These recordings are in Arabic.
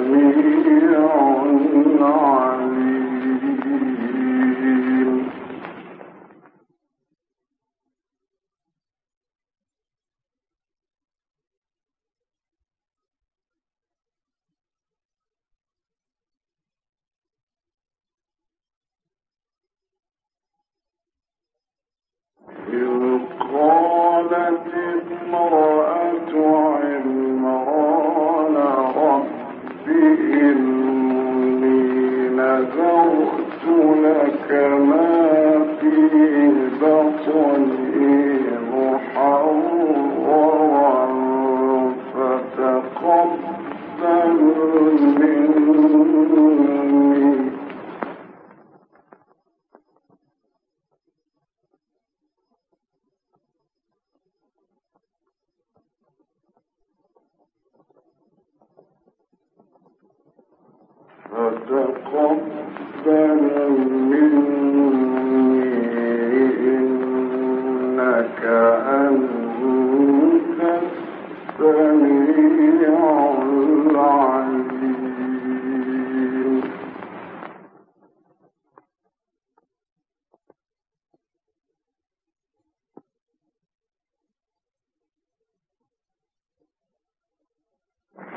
من عذاب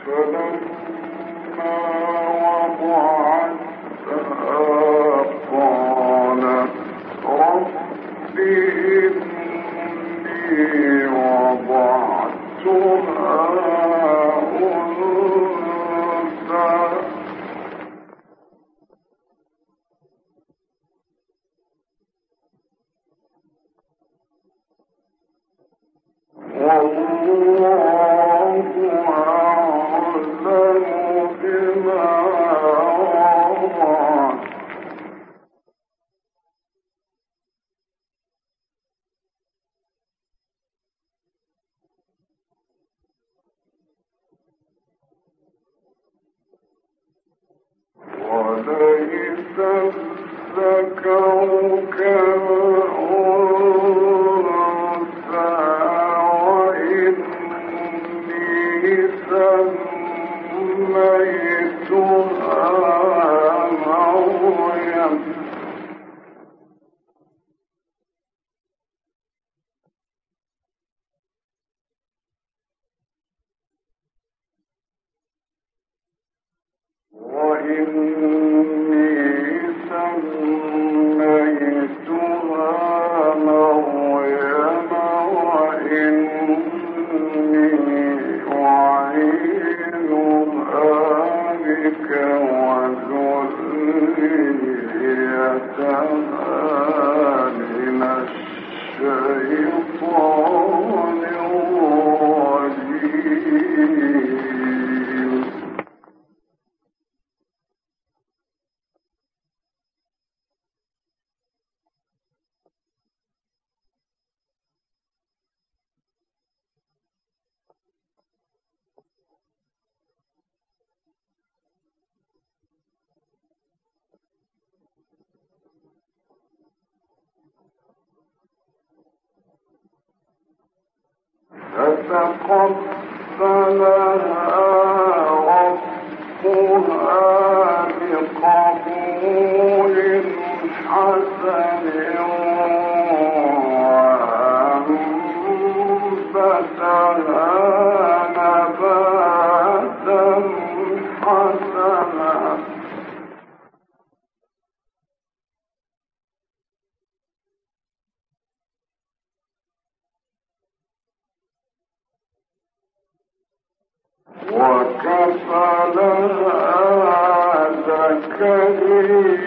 فلما وكفى لها زكريا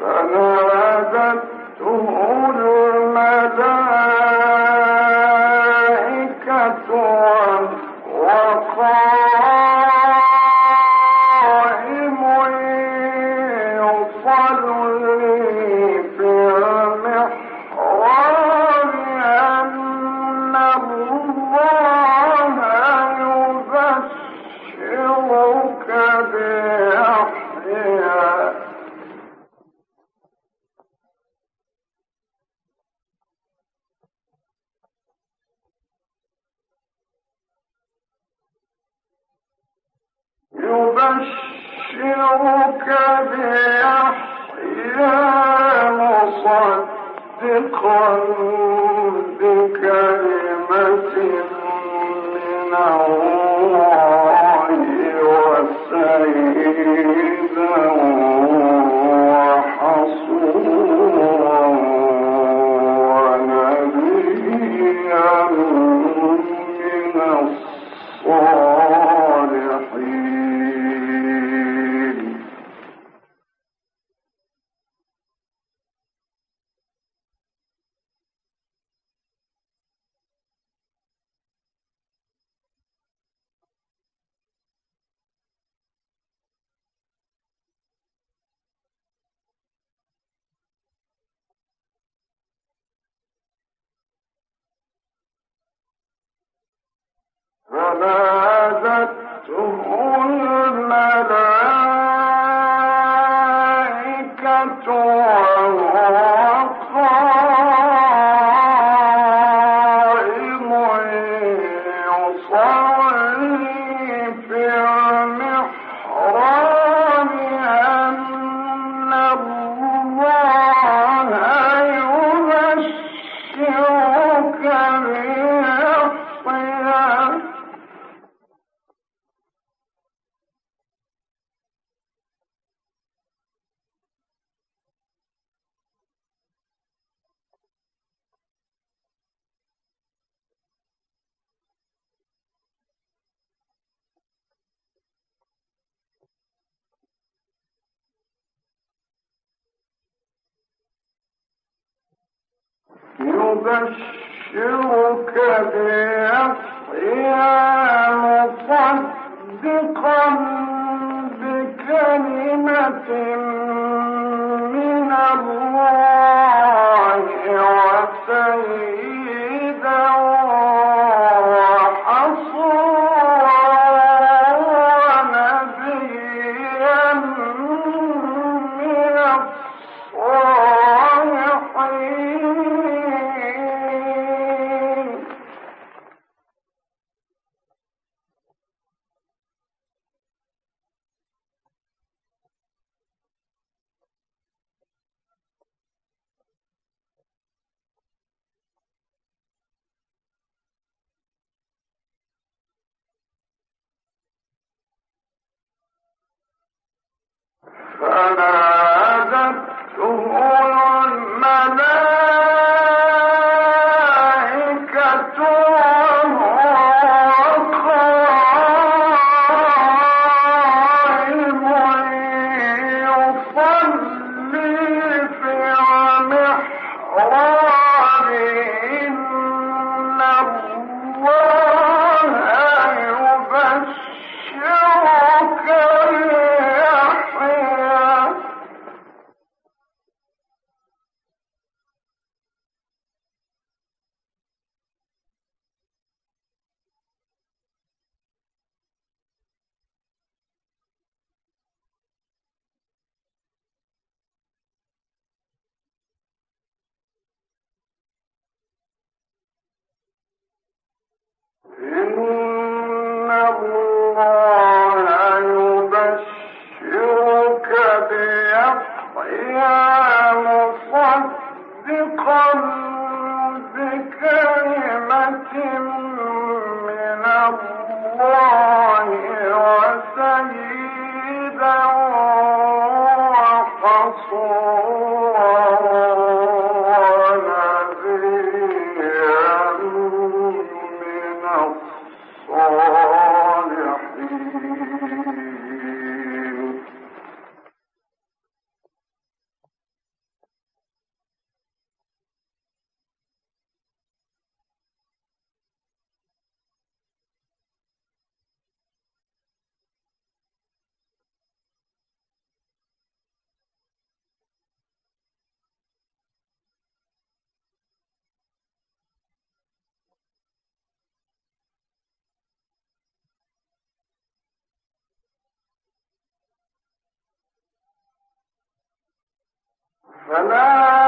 فنادته يبشرك بيحيى مصدقا بكلمة من الله وسيدا فنادته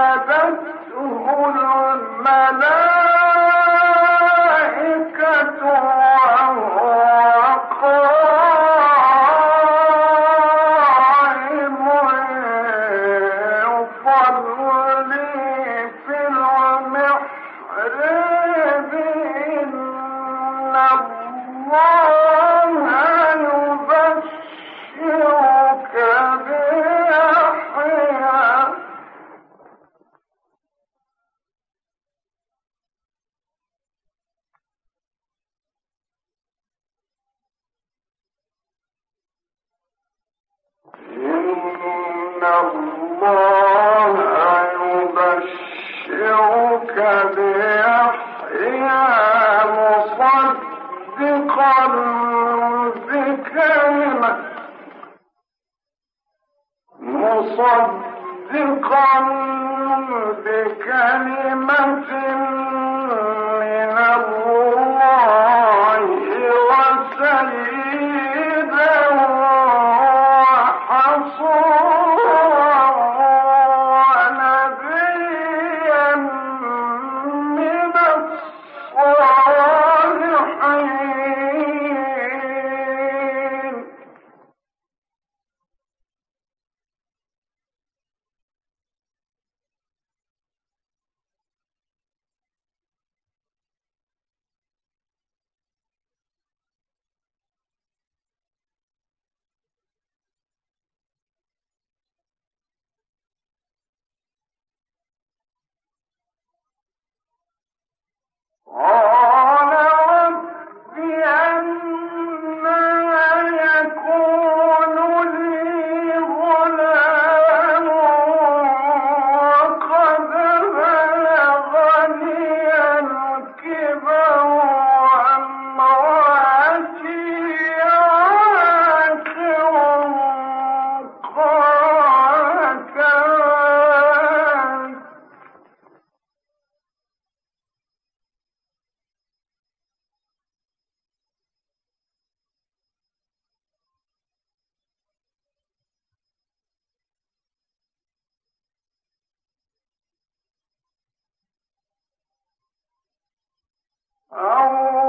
أو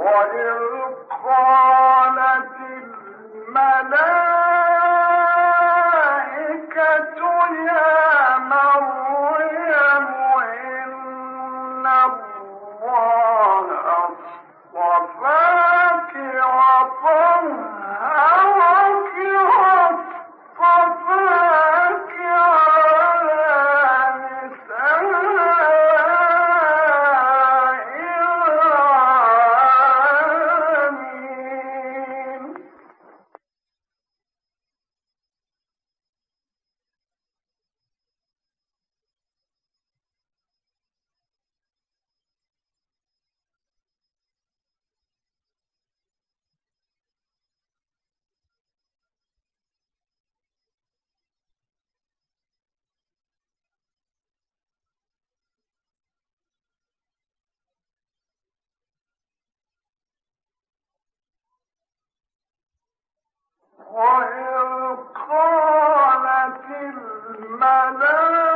وإذ قالت الملائكة وإذ قالت الملائكة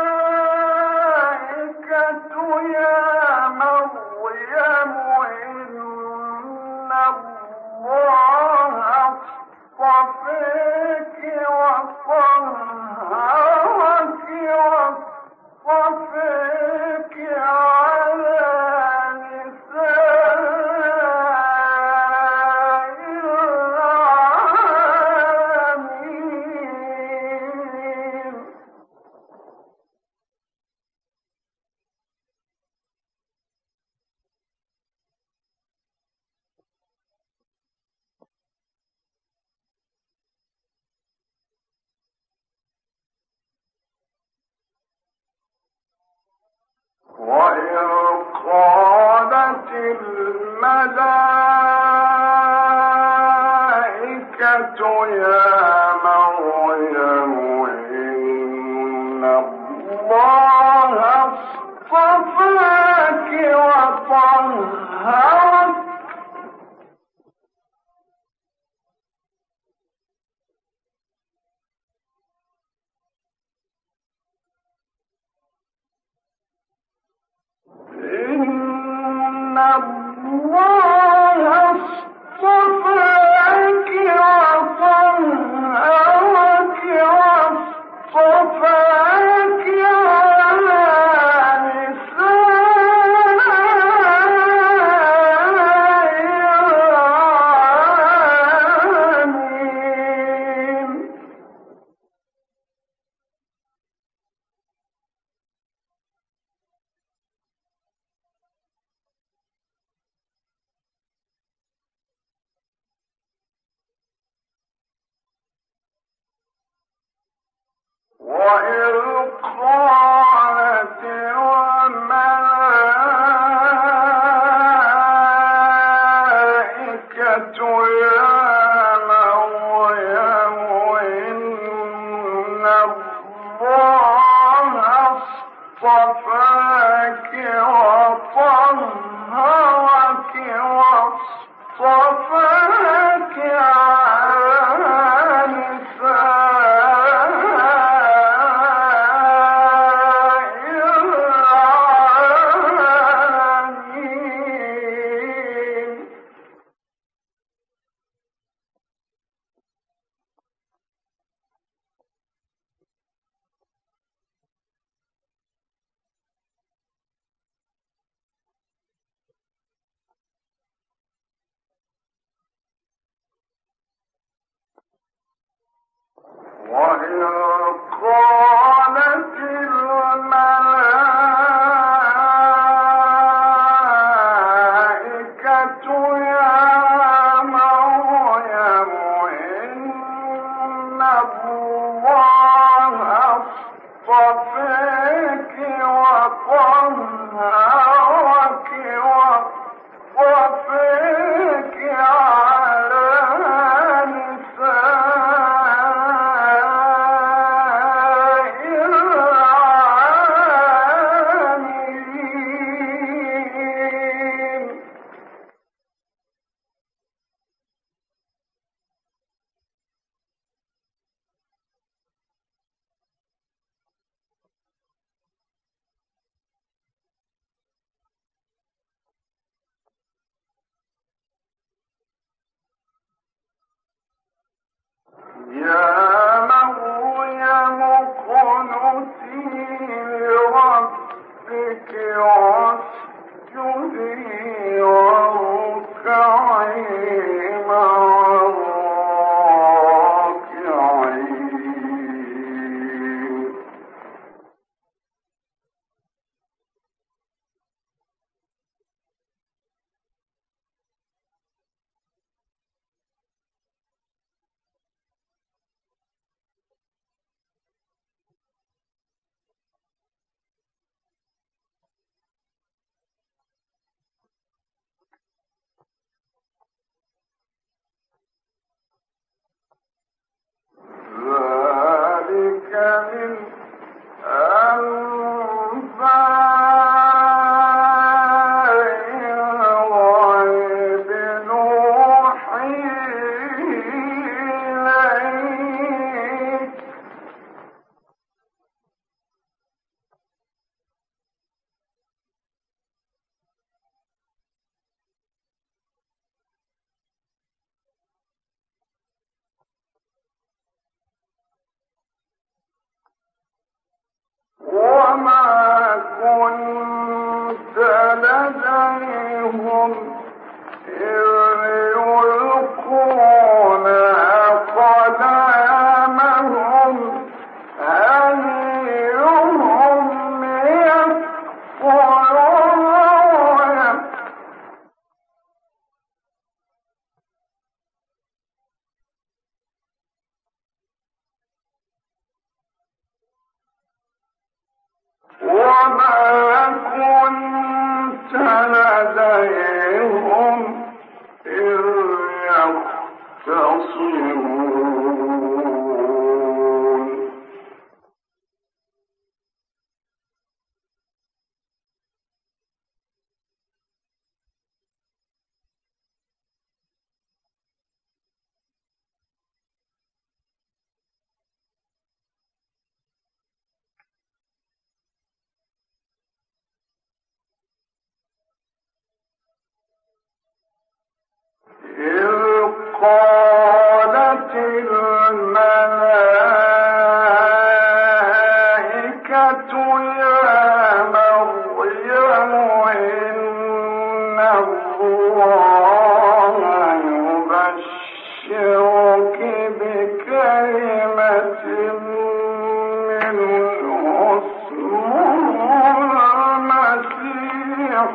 وإذ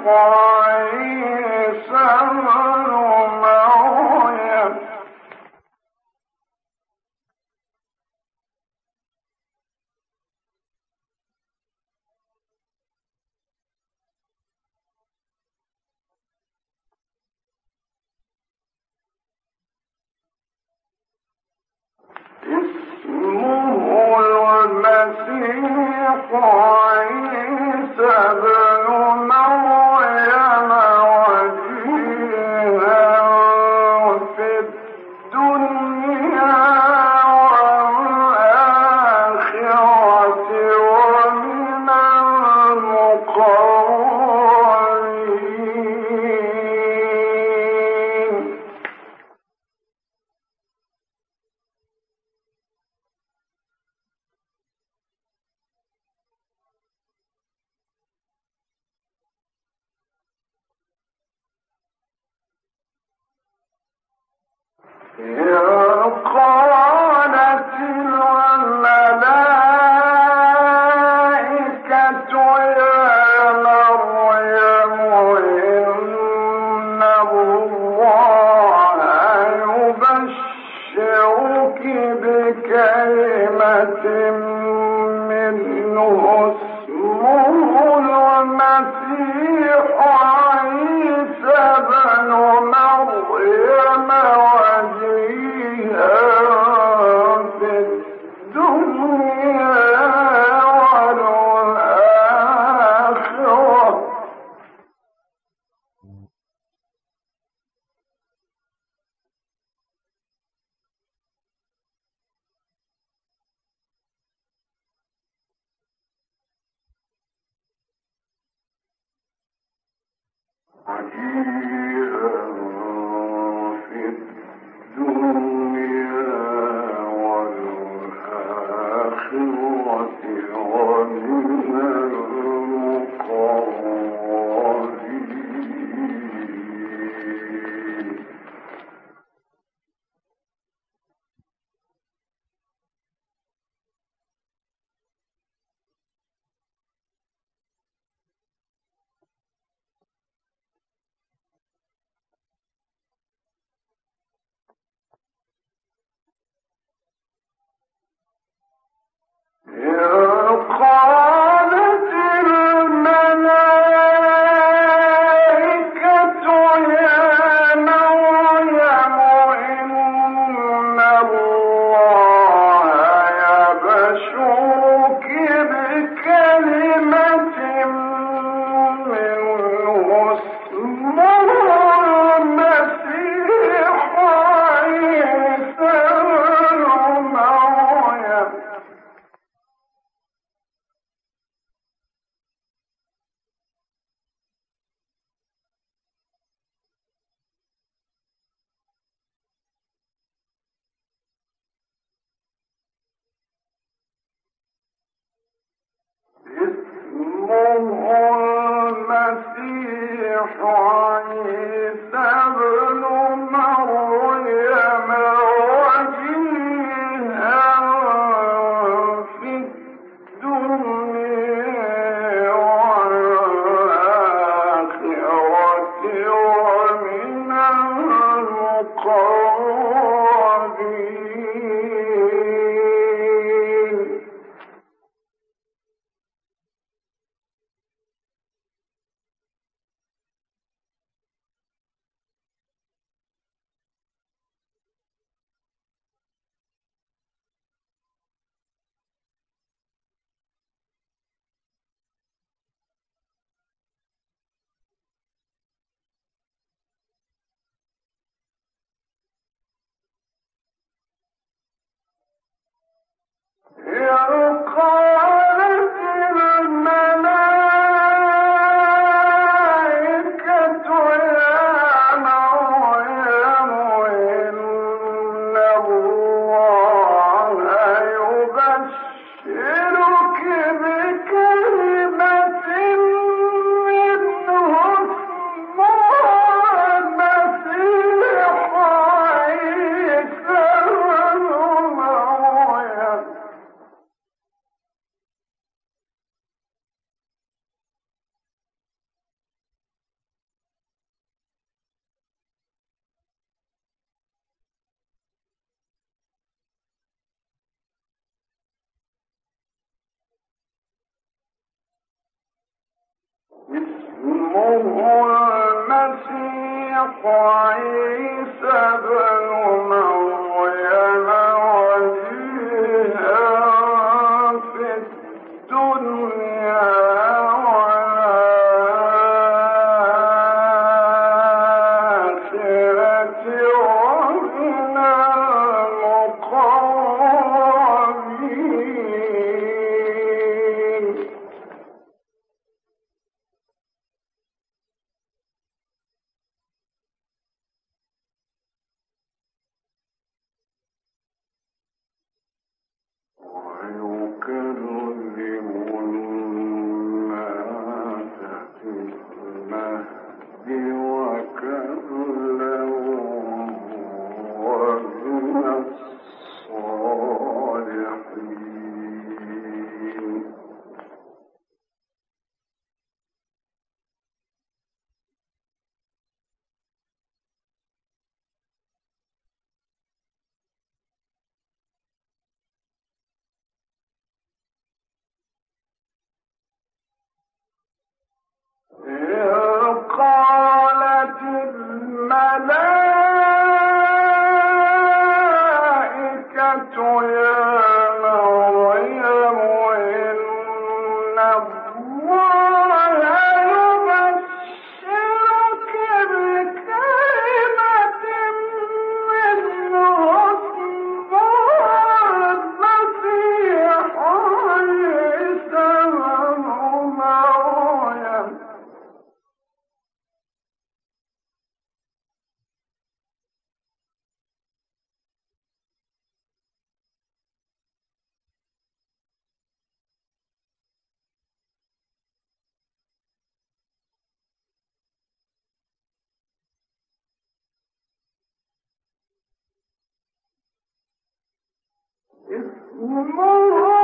الله كلمة منه. It's more.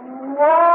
الله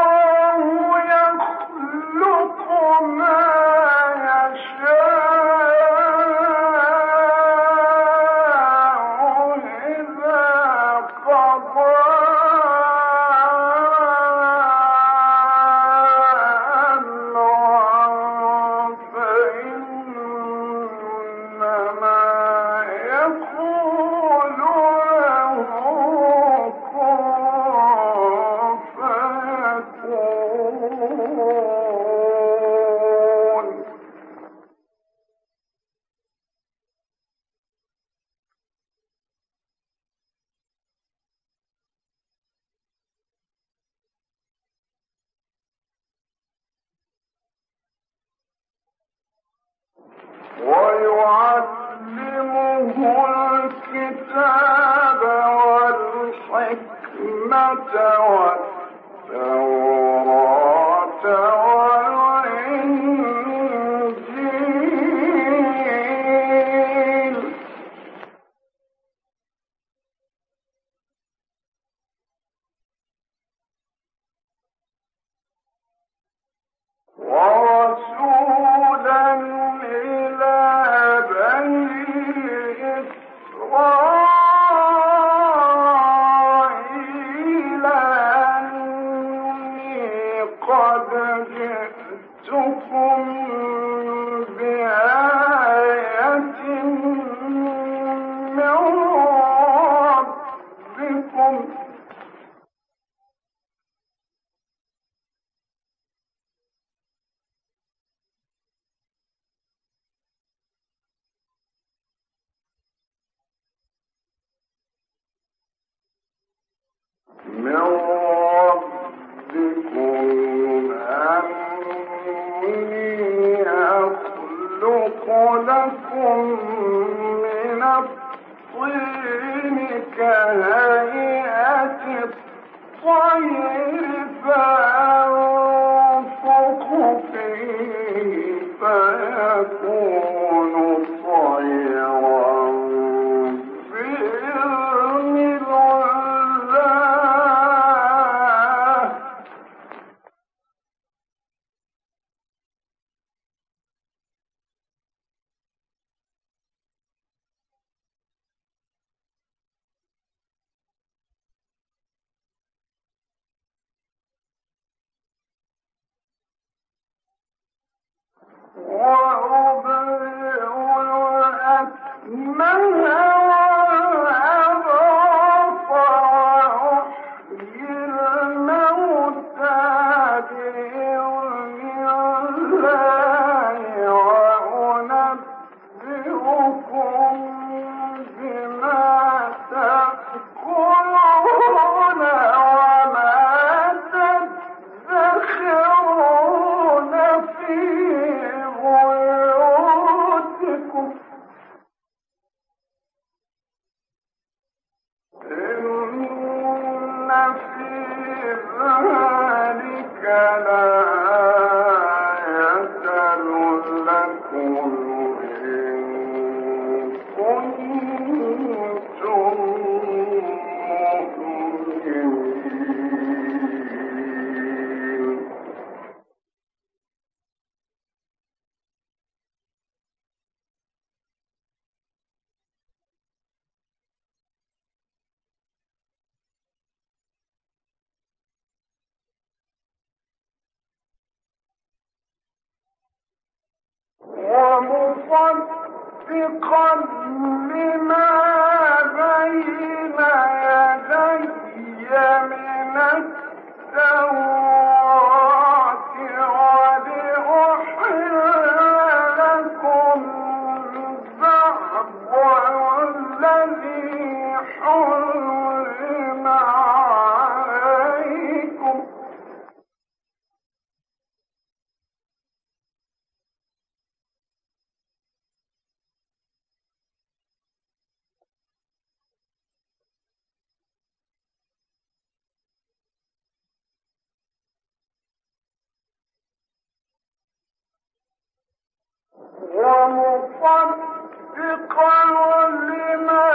ربكم من ربكم أني أخلق لكم الطير ومصدقا لما